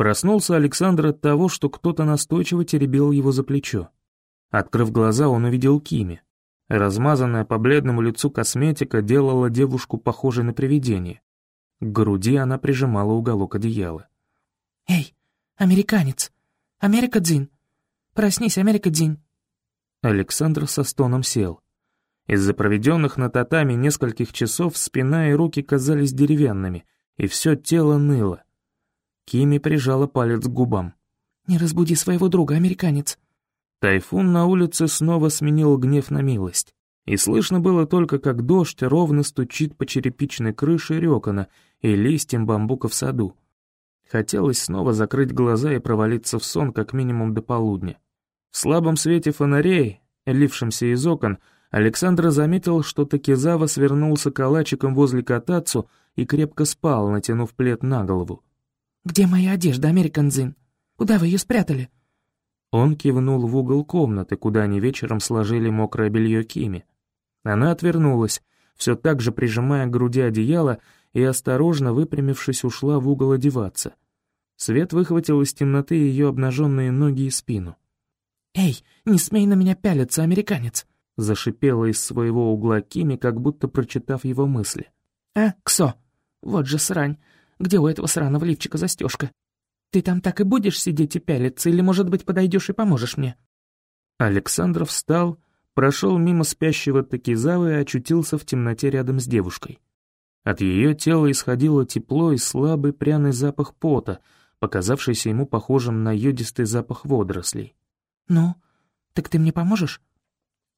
Проснулся Александр от того, что кто-то настойчиво теребил его за плечо. Открыв глаза, он увидел Кими. Размазанная по бледному лицу косметика делала девушку похожей на привидение. К груди она прижимала уголок одеяла. «Эй, американец! Америка Дзин! Проснись, Америка Дзин!» Александр со стоном сел. Из-за проведенных на татами нескольких часов спина и руки казались деревянными, и все тело ныло. Кими прижала палец к губам. «Не разбуди своего друга, американец». Тайфун на улице снова сменил гнев на милость. И слышно было только, как дождь ровно стучит по черепичной крыше рёкона и листьям бамбука в саду. Хотелось снова закрыть глаза и провалиться в сон как минимум до полудня. В слабом свете фонарей, лившемся из окон, Александр заметил, что Такизава свернулся калачиком возле катацу и крепко спал, натянув плед на голову. «Где моя одежда, Американзин? Куда вы ее спрятали?» Он кивнул в угол комнаты, куда они вечером сложили мокрое белье Кими. Она отвернулась, все так же прижимая к груди одеяло, и, осторожно выпрямившись, ушла в угол одеваться. Свет выхватил из темноты ее обнаженные ноги и спину. «Эй, не смей на меня пялиться, американец!» зашипела из своего угла Кими, как будто прочитав его мысли. «А, Ксо, вот же срань, где у этого сраного лифчика застежка? Ты там так и будешь сидеть и пялиться, или, может быть, подойдешь и поможешь мне?» Александр встал, прошел мимо спящего Такизавы и очутился в темноте рядом с девушкой. От ее тела исходило тепло и слабый пряный запах пота, показавшийся ему похожим на йодистый запах водорослей. «Ну, так ты мне поможешь?»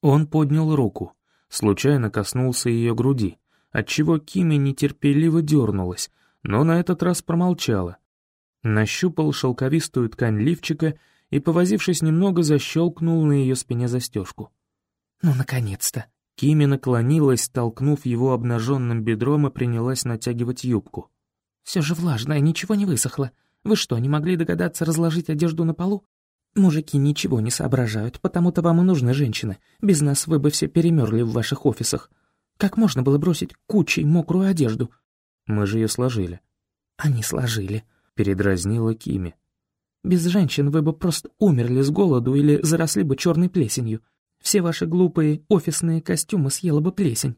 Он поднял руку, случайно коснулся ее груди, отчего Кими нетерпеливо дернулась, но на этот раз промолчала. Нащупал шелковистую ткань лифчика и, повозившись немного, защелкнул на ее спине застежку. «Ну, наконец-то!» Кими наклонилась, толкнув его обнаженным бедром и принялась натягивать юбку. «Все же влажное, ничего не высохло. Вы что, не могли догадаться разложить одежду на полу? Мужики ничего не соображают, потому-то вам и нужны женщины. Без нас вы бы все перемерли в ваших офисах. Как можно было бросить кучей мокрую одежду?» Мы же ее сложили. Они сложили. Передразнила Кими. Без женщин вы бы просто умерли с голоду или заросли бы черной плесенью. Все ваши глупые офисные костюмы съела бы плесень.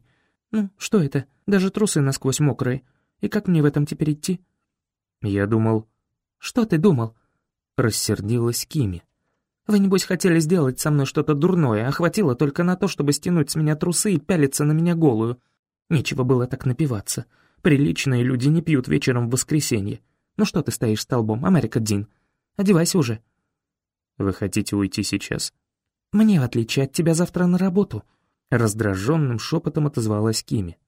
Ну, что это? Даже трусы насквозь мокрые. И как мне в этом теперь идти? Я думал... Что ты думал? Рассердилась Кими. Вы, небось, хотели сделать со мной что-то дурное, а хватило только на то, чтобы стянуть с меня трусы и пялиться на меня голую. Нечего было так напиваться. Приличные люди не пьют вечером в воскресенье. Ну что ты стоишь столбом, Америка Дин? Одевайся уже». «Вы хотите уйти сейчас?» «Мне, в отличие от тебя, завтра на работу», — раздраженным шепотом отозвалась Кими.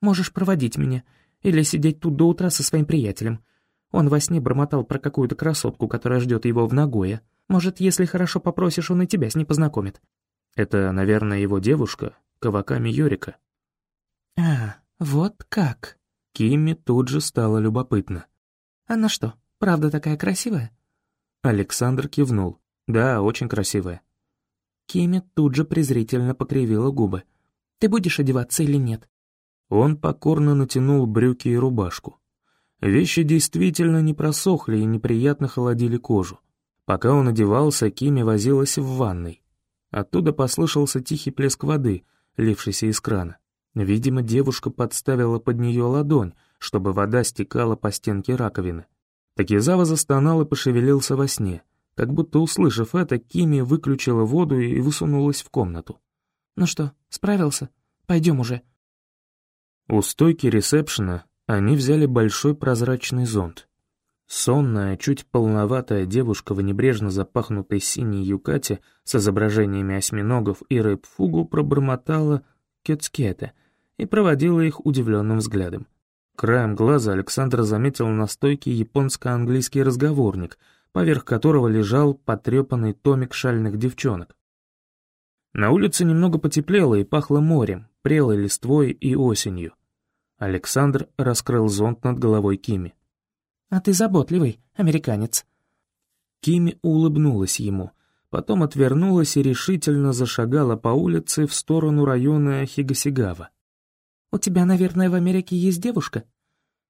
«Можешь проводить меня или сидеть тут до утра со своим приятелем. Он во сне бормотал про какую-то красотку, которая ждет его в Нагое. Может, если хорошо попросишь, он и тебя с ней познакомит». «Это, наверное, его девушка, Каваками Юрика». «А, вот как», Кимми тут же стало любопытно. «Она что, правда такая красивая?» Александр кивнул. «Да, очень красивая». Кимми тут же презрительно покривила губы. «Ты будешь одеваться или нет?» Он покорно натянул брюки и рубашку. Вещи действительно не просохли и неприятно холодили кожу. Пока он одевался, Кими возилась в ванной. Оттуда послышался тихий плеск воды, лившийся из крана. Видимо, девушка подставила под нее ладонь, чтобы вода стекала по стенке раковины. Такизава застонал и пошевелился во сне. Как будто услышав это, Кими выключила воду и высунулась в комнату. «Ну что, справился? Пойдем уже». У стойки ресепшена они взяли большой прозрачный зонт. Сонная, чуть полноватая девушка в небрежно запахнутой синей юкате с изображениями осьминогов и рыб-фугу пробормотала «кёцкете», и проводила их удивленным взглядом. Краем глаза Александр заметил на стойке японско-английский разговорник, поверх которого лежал потрепанный томик шальных девчонок. На улице немного потеплело и пахло морем, прелой листвой и осенью. Александр раскрыл зонт над головой Кими. «А ты заботливый, американец». Кими улыбнулась ему, потом отвернулась и решительно зашагала по улице в сторону района Хигасигава. У тебя, наверное, в Америке есть девушка?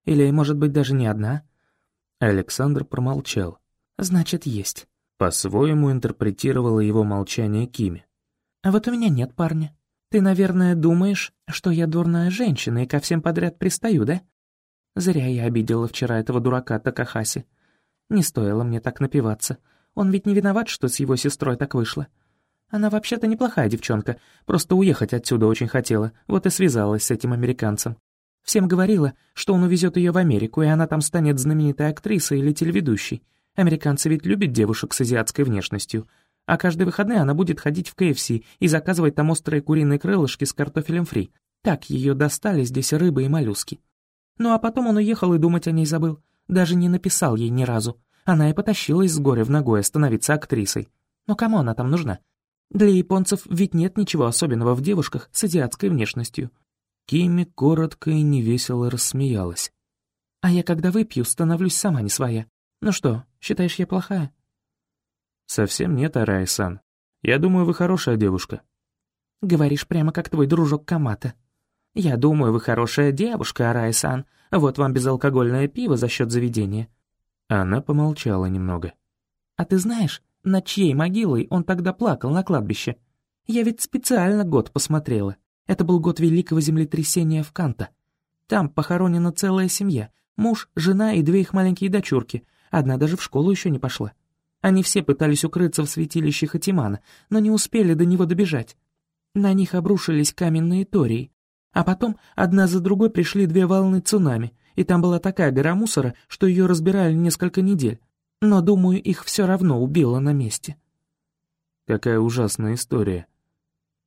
Или, может быть, даже не одна?» Александр промолчал. «Значит, есть». По-своему интерпретировала его молчание Кими. «А вот у меня нет парня. Ты, наверное, думаешь, что я дурная женщина и ко всем подряд пристаю, да? Зря я обидела вчера этого дурака Такахаси. Не стоило мне так напиваться. Он ведь не виноват, что с его сестрой так вышло. Она вообще-то неплохая девчонка, просто уехать отсюда очень хотела, вот и связалась с этим американцем. Всем говорила, что он увезет ее в Америку, и она там станет знаменитой актрисой или телеведущей. Американцы ведь любят девушек с азиатской внешностью. А каждые выходные она будет ходить в КФС и заказывать там острые куриные крылышки с картофелем фри. Так ее достали здесь рыбы и моллюски. Ну а потом он уехал и думать о ней забыл. Даже не написал ей ни разу. Она и потащилась с горя в ногой становиться актрисой. Но кому она там нужна? Для японцев ведь нет ничего особенного в девушках с азиатской внешностью. Кими коротко и невесело рассмеялась. «А я, когда выпью, становлюсь сама не своя. Ну что, считаешь, я плохая?» «Совсем нет, Арай-сан. Я думаю, вы хорошая девушка». «Говоришь прямо как твой дружок Камата. Я думаю, вы хорошая девушка, Арай-сан. Вот вам безалкогольное пиво за счет заведения». Она помолчала немного. «А ты знаешь, над чьей могилой он тогда плакал на кладбище? Я ведь специально год посмотрела. Это был год великого землетрясения в Канта. Там похоронена целая семья. Муж, жена и две их маленькие дочурки. Одна даже в школу еще не пошла. Они все пытались укрыться в святилище Хатимана, но не успели до него добежать. На них обрушились каменные тории. А потом одна за другой пришли две волны цунами, и там была такая гора мусора, что ее разбирали несколько недель. Но, думаю, их все равно убило на месте. Какая ужасная история.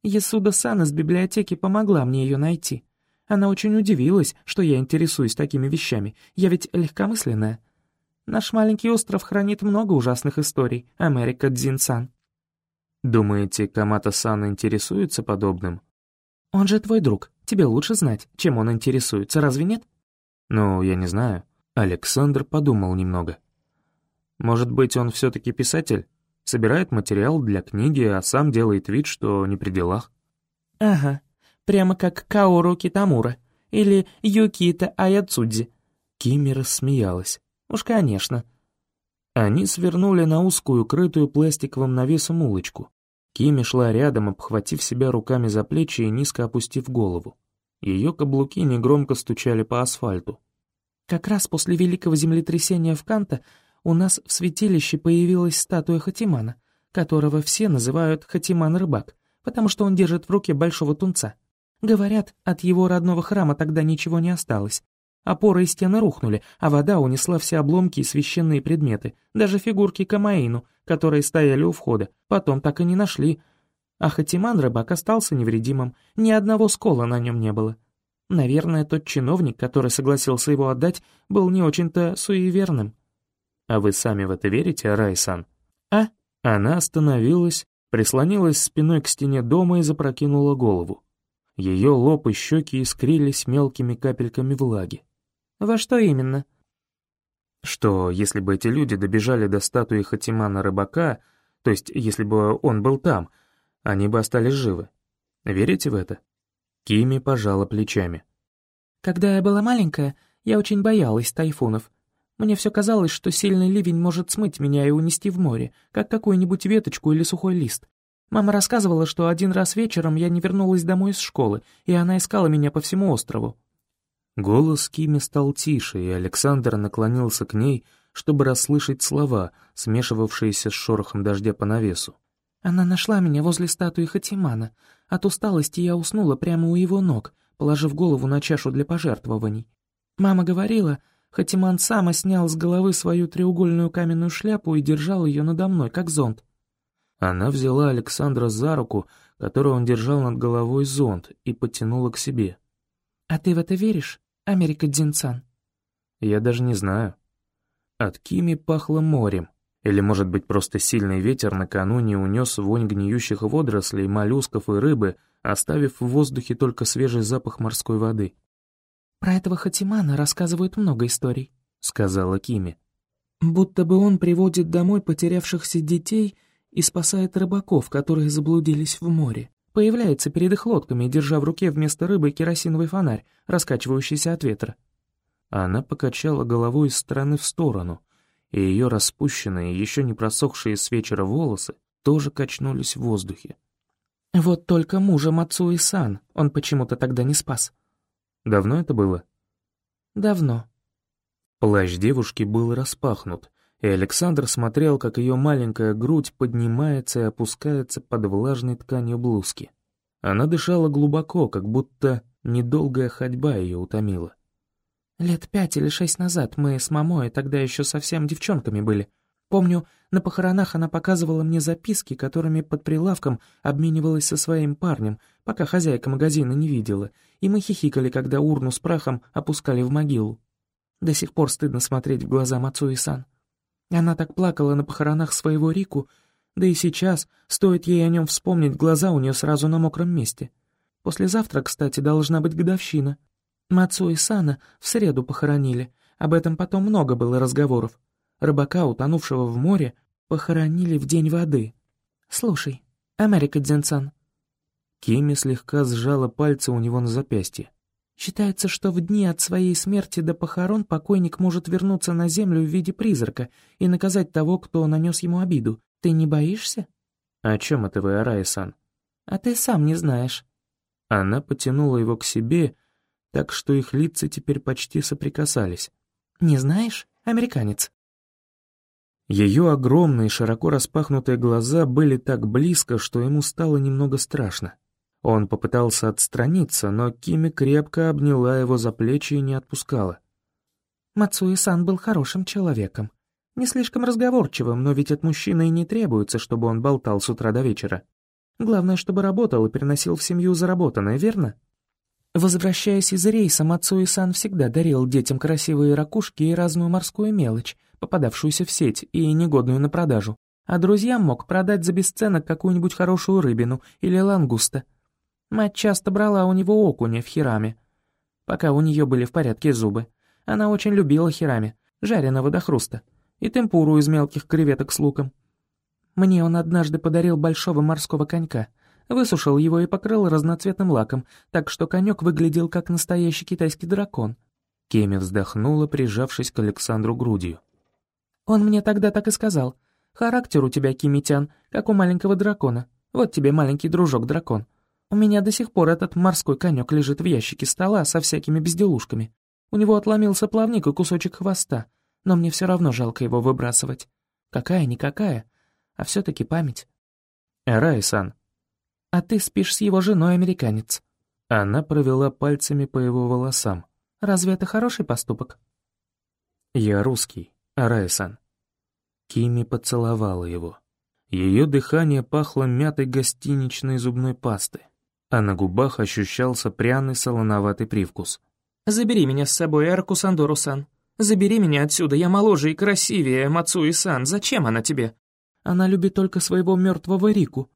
Ясуда-сан из библиотеки помогла мне ее найти. Она очень удивилась, что я интересуюсь такими вещами. Я ведь легкомысленная. Наш маленький остров хранит много ужасных историй, Америка Дзин-сан. Думаете, Камата-сан интересуется подобным? Он же твой друг. Тебе лучше знать, чем он интересуется, разве нет? Ну, я не знаю. Александр подумал немного. Может быть, он все-таки писатель? Собирает материал для книги, а сам делает вид, что не при делах? Ага, прямо как Каору Китамура или Юкита Аяцудзи. Кими рассмеялась. Уж конечно. Они свернули на узкую, крытую пластиковым навесом улочку. Кими шла рядом, обхватив себя руками за плечи и низко опустив голову. Ее каблуки негромко стучали по асфальту. Как раз после великого землетрясения в Канта у нас в святилище появилась статуя Хатимана, которого все называют Хатиман-рыбак, потому что он держит в руке большого тунца. Говорят, от его родного храма тогда ничего не осталось. Опоры и стены рухнули, а вода унесла все обломки и священные предметы, даже фигурки Камаину, которые стояли у входа, потом так и не нашли. А Хатиман рыбак остался невредимым, ни одного скола на нем не было. Наверное, тот чиновник, который согласился его отдать, был не очень-то суеверным. А вы сами в это верите, Райсан? А? Она остановилась, прислонилась спиной к стене дома и запрокинула голову. Ее лоб и щеки искрились мелкими капельками влаги. «Во что именно?» Что, если бы эти люди добежали до статуи Хатимана рыбака, то есть если бы он был там, они бы остались живы. Верите в это? Кими пожала плечами. «Когда я была маленькая, я очень боялась тайфунов. Мне все казалось, что сильный ливень может смыть меня и унести в море, как какую-нибудь веточку или сухой лист. Мама рассказывала, что один раз вечером я не вернулась домой из школы, и она искала меня по всему острову. Голос Кими стал тише, и Александр наклонился к ней, чтобы расслышать слова, смешивавшиеся с шорохом дождя по навесу. Она нашла меня возле статуи Хатимана. От усталости я уснула прямо у его ног, положив голову на чашу для пожертвований. Мама говорила, Хатиман сам снял с головы свою треугольную каменную шляпу и держал ее надо мной, как зонт. Она взяла Александра за руку, которую он держал над головой зонт, и потянула к себе. «А ты в это веришь, Америка Дзинцан?» «Я даже не знаю». От Кими пахло морем. Или, может быть, просто сильный ветер накануне унес вонь гниющих водорослей, моллюсков и рыбы, оставив в воздухе только свежий запах морской воды. «Про этого Хатимана рассказывают много историй», — сказала Кими. «Будто бы он приводит домой потерявшихся детей и спасает рыбаков, которые заблудились в море. Появляется перед их лодками, держа в руке вместо рыбы керосиновый фонарь, раскачивающийся от ветра». Она покачала головой из стороны в сторону, и ее распущенные, еще не просохшие с вечера волосы тоже качнулись в воздухе. «Вот только мужа Мацу и Сан он почему-то тогда не спас». «Давно это было?» «Давно». Плащ девушки был распахнут, и Александр смотрел, как ее маленькая грудь поднимается и опускается под влажной тканью блузки. Она дышала глубоко, как будто недолгая ходьба ее утомила. «Лет пять или шесть назад мы с мамой тогда еще совсем девчонками были. Помню, на похоронах она показывала мне записки, которыми под прилавком обменивалась со своим парнем, пока хозяйка магазина не видела, и мы хихикали, когда урну с прахом опускали в могилу. До сих пор стыдно смотреть в глаза Мацу и Сан. Она так плакала на похоронах своего Рику, да и сейчас, стоит ей о нем вспомнить, глаза у нее сразу на мокром месте. Послезавтра, кстати, должна быть годовщина. Мацу и Сана в среду похоронили, об этом потом много было разговоров. Рыбака, утонувшего в море, похоронили в день воды. Слушай, Америка Дзенцан. Кими слегка сжала пальцы у него на запястье. Считается, что в дни от своей смерти до похорон покойник может вернуться на землю в виде призрака и наказать того, кто нанес ему обиду. Ты не боишься? О чем это вы, Арай-сан? А ты сам не знаешь. Она потянула его к себе, так что их лица теперь почти соприкасались. «Не знаешь, американец?» Ее огромные, широко распахнутые глаза были так близко, что ему стало немного страшно. Он попытался отстраниться, но Кими крепко обняла его за плечи и не отпускала. Мацуи-сан был хорошим человеком. Не слишком разговорчивым, но ведь от мужчины и не требуется, чтобы он болтал с утра до вечера. Главное, чтобы работал и приносил в семью заработанное, верно? Возвращаясь из рейса, Мацуи-сан всегда дарил детям красивые ракушки и разную морскую мелочь, попадавшуюся в сеть и негодную на продажу, а друзьям мог продать за бесценок какую-нибудь хорошую рыбину или лангуста. Мать часто брала у него окуня в хираме, пока у нее были в порядке зубы. Она очень любила хирами, жареного до хруста, и темпуру из мелких креветок с луком. Мне он однажды подарил большого морского конька — Высушил его и покрыл разноцветным лаком, так что конек выглядел как настоящий китайский дракон. Кеми вздохнула, прижавшись к Александру грудью. «Он мне тогда так и сказал. Характер у тебя, Кимитян, как у маленького дракона. Вот тебе маленький дружок-дракон. У меня до сих пор этот морской конек лежит в ящике стола со всякими безделушками. У него отломился плавник и кусочек хвоста, но мне все равно жалко его выбрасывать. Какая-никакая, а все-таки память». «Рай-сан, а ты спишь с его женой, американец». Она провела пальцами по его волосам. «Разве это хороший поступок?» «Я русский, Арайсан». Кими поцеловала его. Ее дыхание пахло мятой гостиничной зубной пасты, а на губах ощущался пряный солоноватый привкус. «Забери меня с собой, Аркусандору-сан. Забери меня отсюда, я моложе и красивее, Мацуи-сан. Зачем она тебе?» «Она любит только своего мертвого Рику.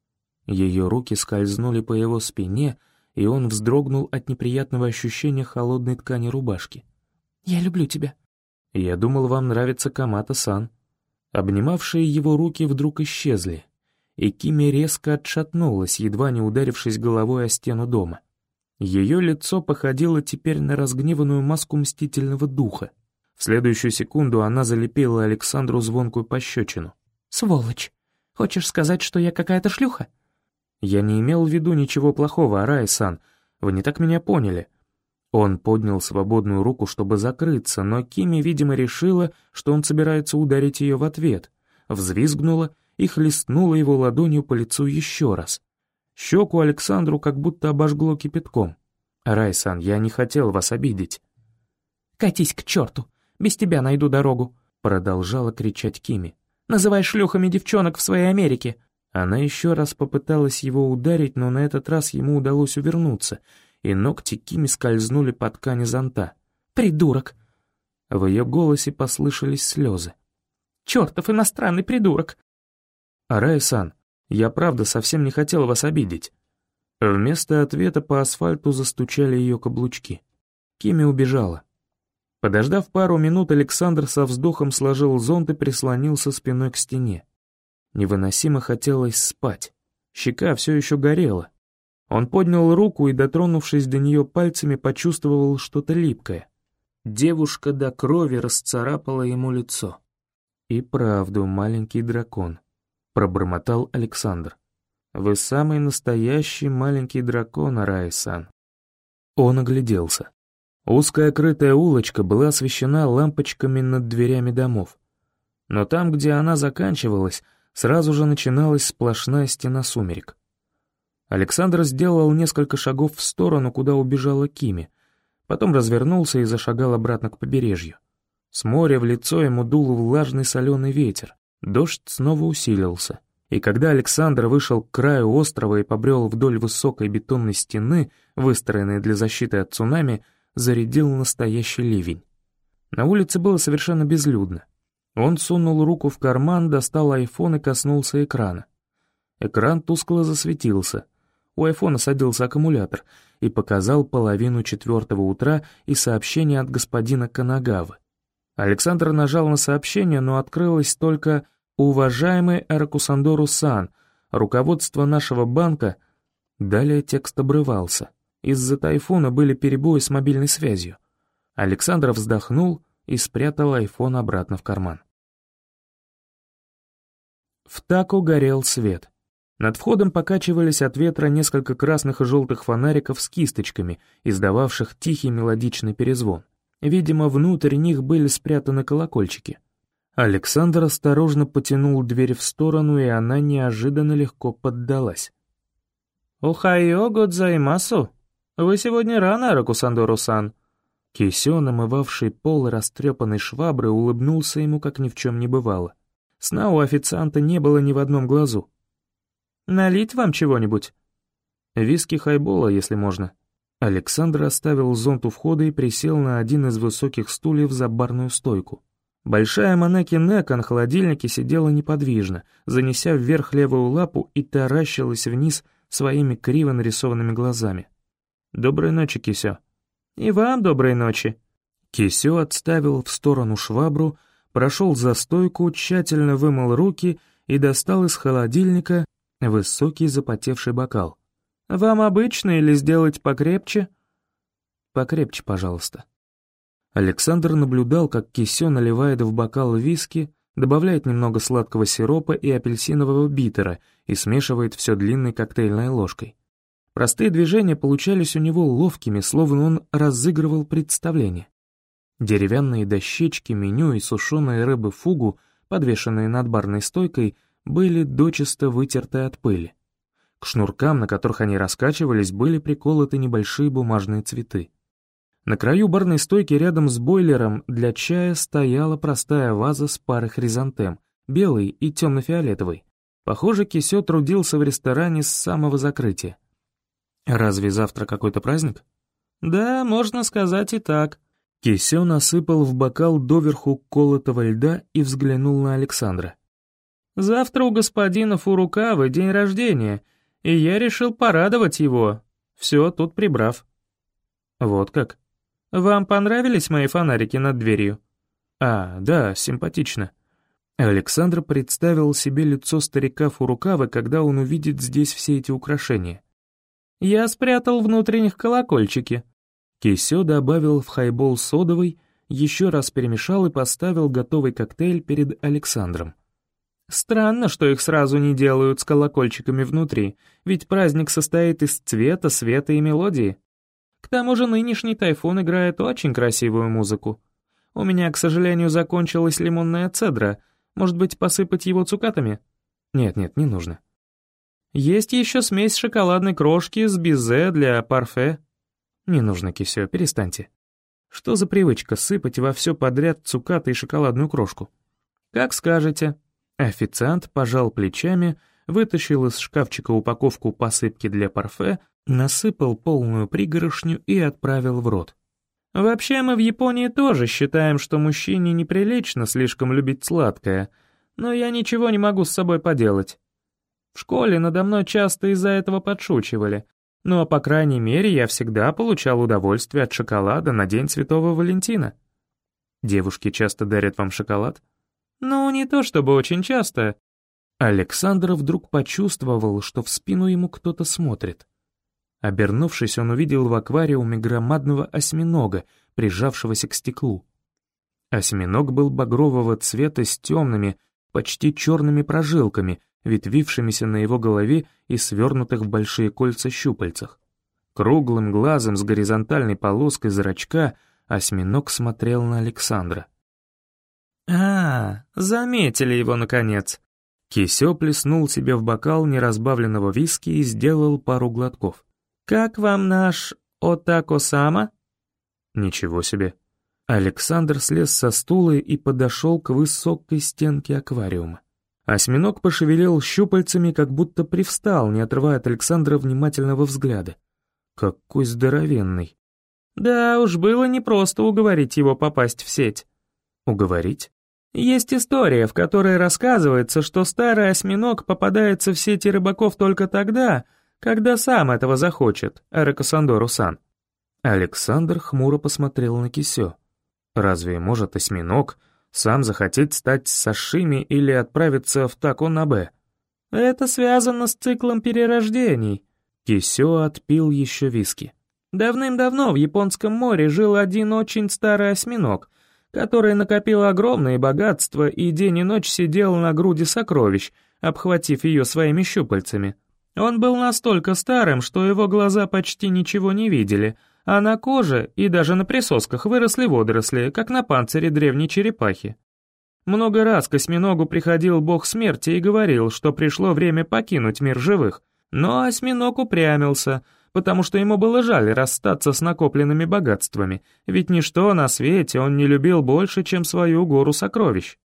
Ее руки скользнули по его спине, и он вздрогнул от неприятного ощущения холодной ткани рубашки. «Я люблю тебя». «Я думал, вам нравится Камата-сан». Обнимавшие его руки вдруг исчезли, и Кими резко отшатнулась, едва не ударившись головой о стену дома. Ее лицо походило теперь на разгневанную маску мстительного духа. В следующую секунду она залепила Александру звонкую пощечину. «Сволочь! Хочешь сказать, что я какая-то шлюха?» Я не имел в виду ничего плохого, Арай-сан. Вы не так меня поняли. Он поднял свободную руку, чтобы закрыться, но Кими, видимо, решила, что он собирается ударить ее в ответ. Взвизгнула и хлестнула его ладонью по лицу еще раз. Щеку Александру как будто обожгло кипятком. «Райсан, я не хотел вас обидеть». «Катись к черту! Без тебя найду дорогу!» Продолжала кричать Кими. «Называй шлюхами девчонок в своей Америке. Она еще раз попыталась его ударить, но на этот раз ему удалось увернуться, и ногти Кими скользнули по ткани зонта. «Придурок!» В ее голосе послышались слезы. «Чертов иностранный придурок!» «Арай-сан, я правда совсем не хотел вас обидеть». Вместо ответа по асфальту застучали ее каблучки. Кими убежала. Подождав пару минут, Александр со вздохом сложил зонт и прислонился спиной к стене. Невыносимо хотелось спать. Щека все еще горела. Он поднял руку и, дотронувшись до нее пальцами, почувствовал что-то липкое. девушка до крови расцарапала ему лицо. «И правду, маленький дракон», — пробормотал Александр. «Вы самый настоящий маленький дракон, Арай-сан». Он огляделся. Узкая крытая улочка была освещена лампочками над дверями домов. Но там, где она заканчивалась, сразу же начиналась сплошная стена сумерек. Александр сделал несколько шагов в сторону, куда убежала Кими, потом развернулся и зашагал обратно к побережью. С моря в лицо ему дул влажный соленый ветер, дождь снова усилился. И когда Александр вышел к краю острова и побрел вдоль высокой бетонной стены, выстроенной для защиты от цунами, зарядил настоящий ливень. На улице было совершенно безлюдно. Он сунул руку в карман, достал айфон и коснулся экрана. Экран тускло засветился. У айфона садился аккумулятор и показал половину четвертого утра и сообщение от господина Канагавы. Александр нажал на сообщение, но открылось только «Уважаемый Аракусандору-сан, руководство нашего банка...» Далее текст обрывался. Из-за тайфуна были перебои с мобильной связью. Александр вздохнул и спрятал айфон обратно в карман. В таку горел свет. Над входом покачивались от ветра несколько красных и желтых фонариков с кисточками, издававших тихий мелодичный перезвон. Видимо, внутрь них были спрятаны колокольчики. Александр осторожно потянул дверь в сторону, и она неожиданно легко поддалась. «Охайо годзаймасу! Вы сегодня рано, Ракусандору-сан!» Кисё, намывавший пол растрепанной швабры, улыбнулся ему, как ни в чем не бывало. Сна у официанта не было ни в одном глазу. «Налить вам чего-нибудь?» «Виски хайбола, если можно». Александр оставил зонт у входа и присел на один из высоких стульев за барную стойку. Большая Манеки Нека на холодильнике сидела неподвижно, занеся вверх левую лапу и таращилась вниз своими криво нарисованными глазами. «Доброй ночи, Кисё». «И вам доброй ночи». Кисё отставил в сторону швабру, прошел за стойку, тщательно вымыл руки и достал из холодильника высокий запотевший бокал. «Вам обычно или сделать покрепче?» «Покрепче, пожалуйста». Александр наблюдал, как Кисё наливает в бокал виски, добавляет немного сладкого сиропа и апельсинового битера и смешивает все длинной коктейльной ложкой. Простые движения получались у него ловкими, словно он разыгрывал представление. Деревянные дощечки, меню и сушеные рыбы фугу, подвешенные над барной стойкой, были дочисто вытерты от пыли. К шнуркам, на которых они раскачивались, были приколоты небольшие бумажные цветы. На краю барной стойки рядом с бойлером для чая стояла простая ваза с парой хризантем, белой и темно-фиолетовой. Похоже, Кисё трудился в ресторане с самого закрытия. Разве завтра какой-то праздник? Да, можно сказать и так. Кисё насыпал в бокал доверху колотого льда и взглянул на Александра. «Завтра у господина Фурукавы день рождения, и я решил порадовать его, все тут прибрав». «Вот как? Вам понравились мои фонарики над дверью?» «А, да, симпатично». Александр представил себе лицо старика Фурукавы, когда он увидит здесь все эти украшения. «Я спрятал внутренних колокольчики», Кисё добавил в хайбол содовый, еще раз перемешал и поставил готовый коктейль перед Александром. Странно, что их сразу не делают с колокольчиками внутри, ведь праздник состоит из цвета, света и мелодии. К тому же нынешний тайфун играет очень красивую музыку. У меня, к сожалению, закончилась лимонная цедра. Может быть, посыпать его цукатами? Нет-нет, не нужно. Есть еще смесь шоколадной крошки с бизе для парфе. «Не нужно, Кисё, перестаньте. Что за привычка сыпать во все подряд цукаты и шоколадную крошку?» «Как скажете». Официант пожал плечами, вытащил из шкафчика упаковку посыпки для парфе, насыпал полную пригорошню и отправил в рот. «Вообще мы в Японии тоже считаем, что мужчине неприлично слишком любить сладкое, но я ничего не могу с собой поделать. В школе надо мной часто из-за этого подшучивали, но, по крайней мере, я всегда получал удовольствие от шоколада на День Святого Валентина. Девушки часто дарят вам шоколад? Ну, не то чтобы очень часто. Александр вдруг почувствовал, что в спину ему кто-то смотрит. Обернувшись, он увидел в аквариуме громадного осьминога, прижавшегося к стеклу. Осьминог был багрового цвета с темными, почти черными прожилками, ветвившимися на его голове и свернутых в большие кольца щупальцах. Круглым глазом с горизонтальной полоской зрачка осьминог смотрел на Александра. «А, заметили его, наконец!» Кисё плеснул себе в бокал неразбавленного виски и сделал пару глотков. «Как вам наш Отако-сама?» «Ничего себе!» Александр слез со стула и подошел к высокой стенке аквариума. Осьминог пошевелил щупальцами, как будто привстал, не отрывая от Александра внимательного взгляда. Какой здоровенный. Да уж, было непросто уговорить его попасть в сеть. Уговорить? Есть история, в которой рассказывается, что старый осьминог попадается в сети рыбаков только тогда, когда сам этого захочет, Аракасандору-сан. Александр хмуро посмотрел на Кисё. Разве может осьминог сам захотеть стать сашими или отправиться в тако на Б? Это связано с циклом перерождений. Кисё отпил еще виски. Давным-давно в Японском море жил один очень старый осьминог, который накопил огромные богатства и день и ночь сидел на груди сокровищ, обхватив ее своими щупальцами. Он был настолько старым, что его глаза почти ничего не видели, а на коже и даже на присосках выросли водоросли, как на панцире древней черепахи. Много раз к осьминогу приходил бог смерти и говорил, что пришло время покинуть мир живых, но осьминог упрямился, потому что ему было жаль расстаться с накопленными богатствами, ведь ничто на свете он не любил больше, чем свою гору сокровищ.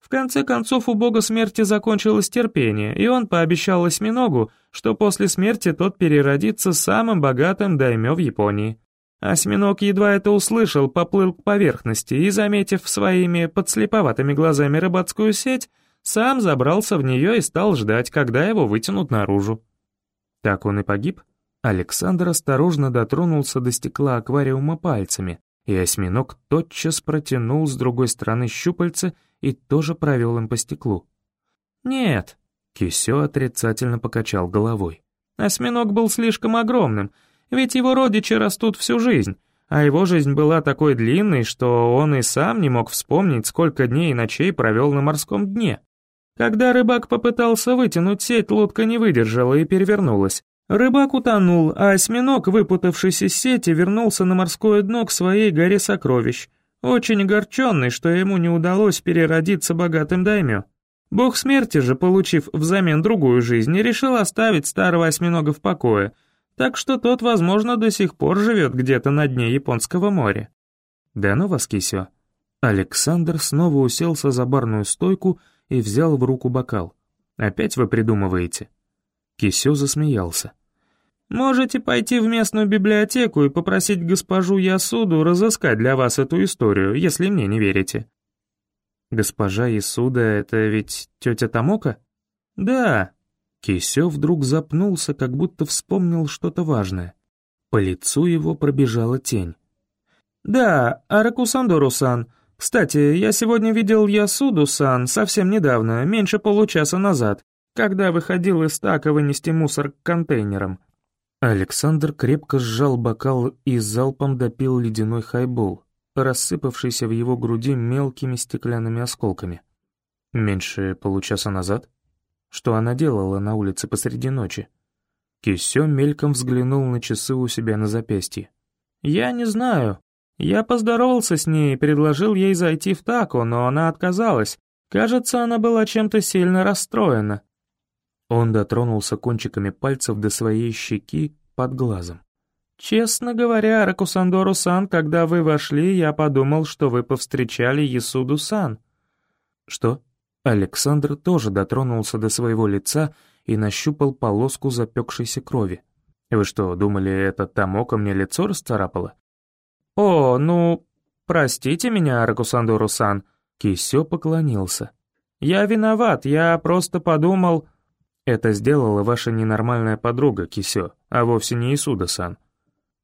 В конце концов у бога смерти закончилось терпение, и он пообещал осьминогу, что после смерти тот переродится самым богатым даймё в Японии. Осьминог едва это услышал, поплыл к поверхности и, заметив своими подслеповатыми глазами рыбацкую сеть, сам забрался в нее и стал ждать, когда его вытянут наружу. Так он и погиб? Александр осторожно дотронулся до стекла аквариума пальцами, и осьминог тотчас протянул с другой стороны щупальца и тоже провел им по стеклу. «Нет», — Кисё отрицательно покачал головой. «Осьминог был слишком огромным, ведь его родичи растут всю жизнь, а его жизнь была такой длинной, что он и сам не мог вспомнить, сколько дней и ночей провел на морском дне. Когда рыбак попытался вытянуть сеть, лодка не выдержала и перевернулась. Рыбак утонул, а осьминог, выпутавшись из сети, вернулся на морское дно к своей горе сокровищ, очень огорченный, что ему не удалось переродиться богатым даймё. Бог смерти же, получив взамен другую жизнь, решил оставить старого осьминога в покое — так что тот, возможно, до сих пор живет где-то на дне Японского моря. Да ну вас, Кисё. Александр снова уселся за барную стойку и взял в руку бокал. «Опять вы придумываете?» Кисё засмеялся. «Можете пойти в местную библиотеку и попросить госпожу Ясуду разыскать для вас эту историю, если мне не верите». «Госпожа Ясуда — это ведь тетя Тамока?» «Да, Кисё вдруг запнулся, как будто вспомнил что-то важное. По лицу его пробежала тень. «Да, Аракусандору-сан. Кстати, я сегодня видел Ясуду-сан совсем недавно, меньше получаса назад, когда выходил из стака вынести мусор к контейнерам». Александр крепко сжал бокал и залпом допил ледяной хайбол, рассыпавшийся в его груди мелкими стеклянными осколками. «Меньше получаса назад?» Что она делала на улице посреди ночи? Кисё мельком взглянул на часы у себя на запястье. «Я не знаю. Я поздоровался с ней и предложил ей зайти в тако, но она отказалась. Кажется, она была чем-то сильно расстроена». Он дотронулся кончиками пальцев до своей щеки под глазом. «Честно говоря, Ракусандору-сан, когда вы вошли, я подумал, что вы повстречали Ясуду-сан». «Что?» Александр тоже дотронулся до своего лица и нащупал полоску запекшейся крови. «Вы что, думали, это Тамока мне лицо расцарапало?» «О, ну, простите меня, Ракусандору-сан», — Кисё поклонился. «Я виноват, я просто подумал...» «Это сделала ваша ненормальная подруга, Кисё, а вовсе не Исуда-сан».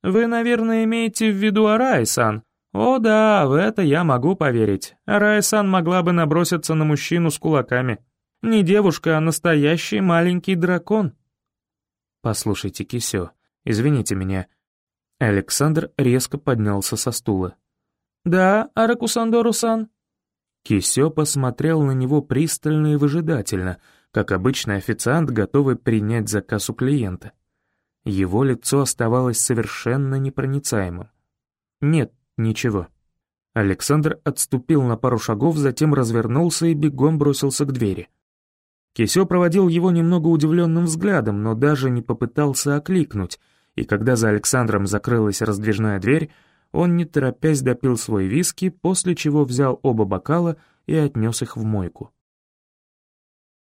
«Вы, наверное, имеете в виду Арай-сан?» О да, в это я могу поверить. Райсан могла бы наброситься на мужчину с кулаками. Не девушка, а настоящий маленький дракон. Послушайте, Кисё, извините меня. Александр резко поднялся со стула. «Да, Аракусандору-сан?» Кисё посмотрел на него пристально и выжидательно, как обычный официант, готовый принять заказ у клиента. Его лицо оставалось совершенно непроницаемым. «Нет, ничего». Александр отступил на пару шагов, затем развернулся и бегом бросился к двери. Кисё проводил его немного удивленным взглядом, но даже не попытался окликнуть, и когда за Александром закрылась раздвижная дверь, он, не торопясь, допил свой виски, после чего взял оба бокала и отнес их в мойку.